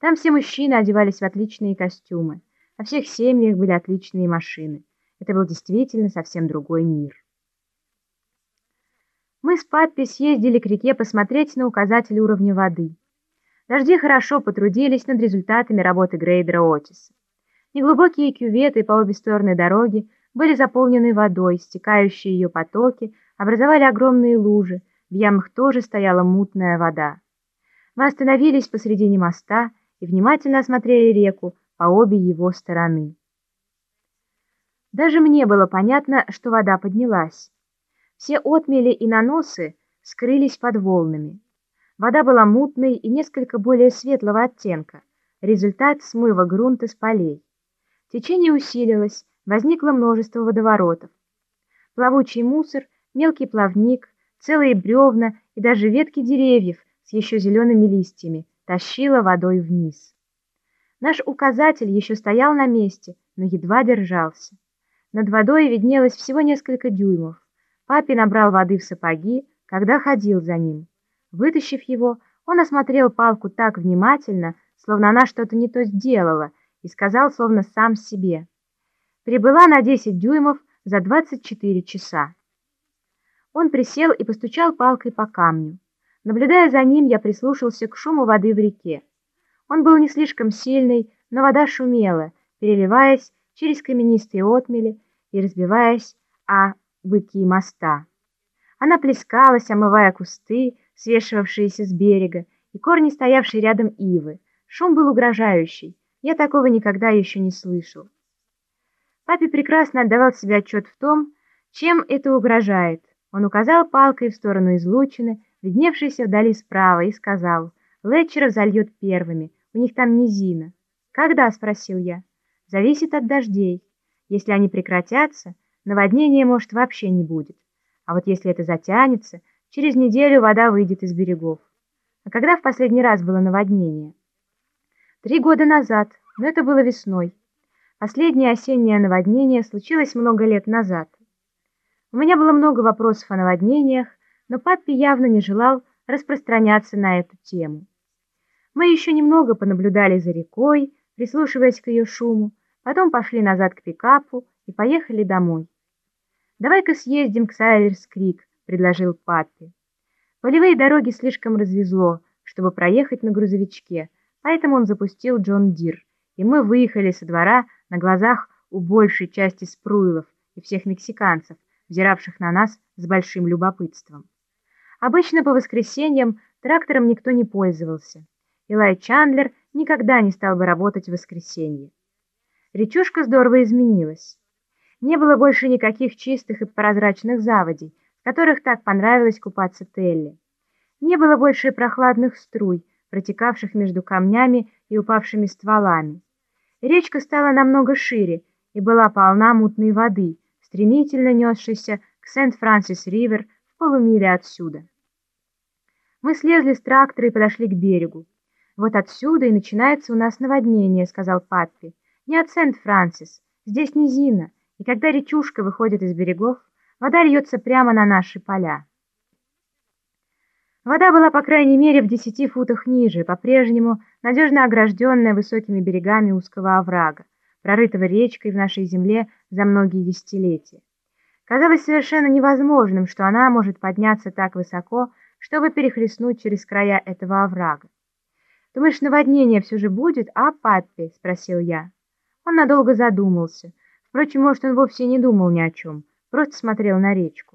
Там все мужчины одевались в отличные костюмы. Во всех семьях были отличные машины. Это был действительно совсем другой мир. Мы с папой съездили к реке посмотреть на указатель уровня воды. Дожди хорошо потрудились над результатами работы грейдера Отиса. Неглубокие кюветы по обе стороны дороги были заполнены водой, стекающие ее потоки образовали огромные лужи, в ямах тоже стояла мутная вода. Мы остановились посредине моста и внимательно осмотрели реку по обе его стороны. Даже мне было понятно, что вода поднялась. Все отмели и наносы скрылись под волнами. Вода была мутной и несколько более светлого оттенка, результат смыва грунта с полей. Течение усилилось, возникло множество водоворотов. Плавучий мусор, мелкий плавник, целые бревна и даже ветки деревьев с еще зелеными листьями тащило водой вниз. Наш указатель еще стоял на месте, но едва держался. Над водой виднелось всего несколько дюймов. Папе набрал воды в сапоги, когда ходил за ним. Вытащив его, он осмотрел палку так внимательно, словно она что-то не то сделала, и сказал, словно сам себе. Прибыла на 10 дюймов за 24 часа. Он присел и постучал палкой по камню. Наблюдая за ним, я прислушался к шуму воды в реке. Он был не слишком сильный, но вода шумела, переливаясь через каменистые отмели и разбиваясь о быки моста. Она плескалась, омывая кусты, свешивавшиеся с берега, и корни, стоявшие рядом ивы. Шум был угрожающий. Я такого никогда еще не слышал. Папе прекрасно отдавал себе отчет в том, чем это угрожает. Он указал палкой в сторону излучины, видневшейся вдали справа, и сказал, «Летчеров зальет первыми, у них там низина». «Когда?» — спросил я. «Зависит от дождей. Если они прекратятся, наводнения, может, вообще не будет. А вот если это затянется, через неделю вода выйдет из берегов. А когда в последний раз было наводнение? Три года назад, но это было весной. Последнее осеннее наводнение случилось много лет назад. У меня было много вопросов о наводнениях, но папе явно не желал распространяться на эту тему. Мы еще немного понаблюдали за рекой, прислушиваясь к ее шуму, потом пошли назад к пикапу и поехали домой. «Давай-ка съездим к Сайлерс-Крик», — предложил Паппи. Полевые дороги слишком развезло, чтобы проехать на грузовичке, поэтому он запустил Джон Дир, и мы выехали со двора на глазах у большей части Спруилов и всех мексиканцев, взиравших на нас с большим любопытством. Обычно по воскресеньям трактором никто не пользовался. Илай Чандлер никогда не стал бы работать в воскресенье. Речушка здорово изменилась. Не было больше никаких чистых и прозрачных заводей, в которых так понравилось купаться Телли. Не было больше прохладных струй, протекавших между камнями и упавшими стволами. Речка стала намного шире и была полна мутной воды, стремительно несшейся к Сент-Франсис-Ривер в полумиле отсюда. Мы слезли с трактора и подошли к берегу. «Вот отсюда и начинается у нас наводнение», — сказал Паппи. «Не от Сент-Франсис, здесь низина, и когда речушка выходит из берегов, вода льется прямо на наши поля». Вода была, по крайней мере, в десяти футах ниже, по-прежнему надежно огражденная высокими берегами узкого оврага, прорытого речкой в нашей земле за многие десятилетия. Казалось совершенно невозможным, что она может подняться так высоко, чтобы перехлестнуть через края этого оврага. «Думаешь, наводнение все же будет, а, папе?» — спросил я. Он надолго задумался. Впрочем, может, он вовсе не думал ни о чем, просто смотрел на речку.